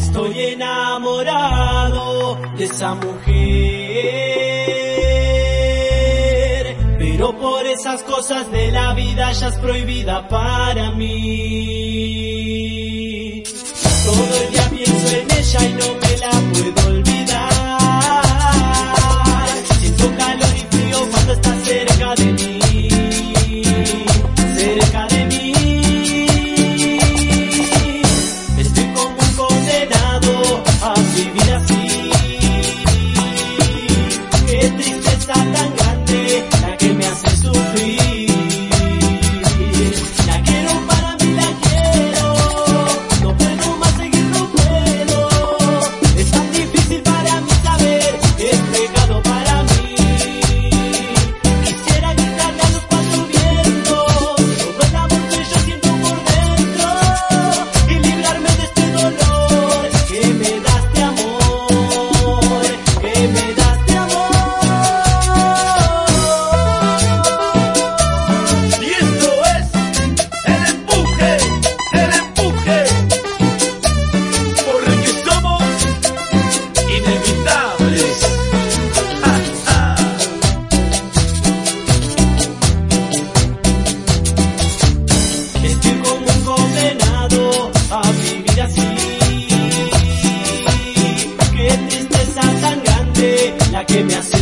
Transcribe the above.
Estoy enamorado de esa mujer. Pero por esas cosas de la vida ya es prohibida para mí. Todo el día pienso en ella y no me me